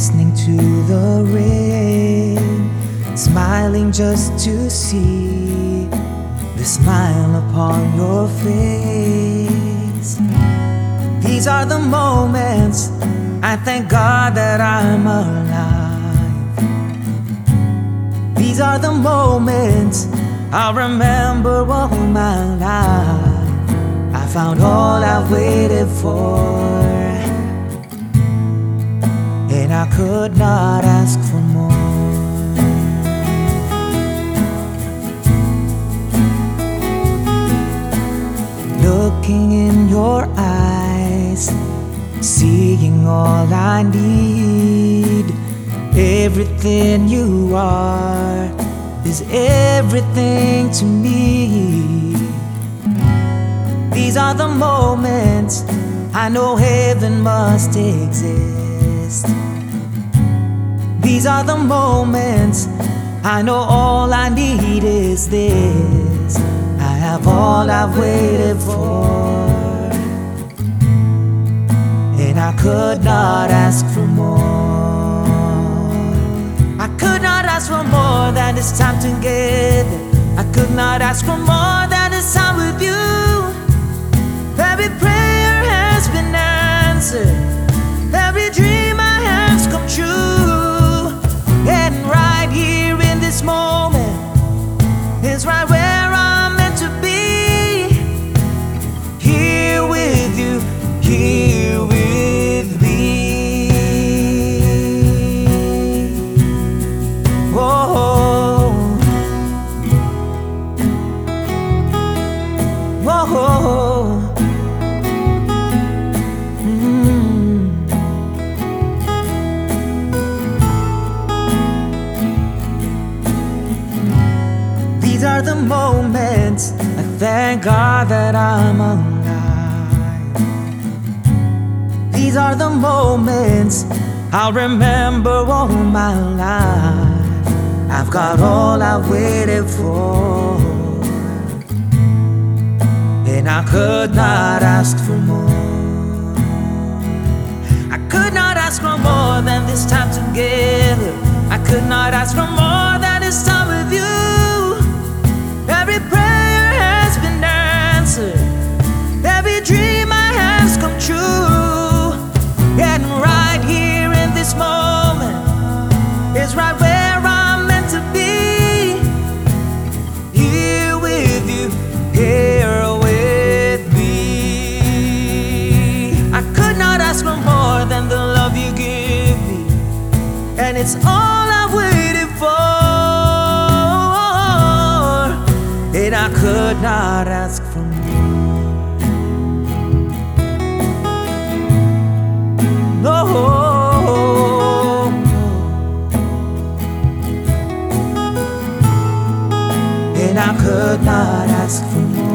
listening to the rain, smiling just to see the smile upon your face. These are the moments I thank God that I'm alive. These are the moments I'll remember all my life. I found all I've waited for, could not ask for more. Looking in your eyes, seeing all I need. Everything you are is everything to me. These are the moments I know heaven must exist. These are the moments I know all I need is this. I have all I've waited for, and I could not ask for more. I could not ask for more than this time together. I could not ask for more These are the moments I thank God that I'm alive. These are the moments I'll remember all my life. I've got all I waited for, and I could not ask for more. I could not ask for more than this time together. I could not ask for more it's all I've waited for, and I could not ask for more. No. and I could not ask for more.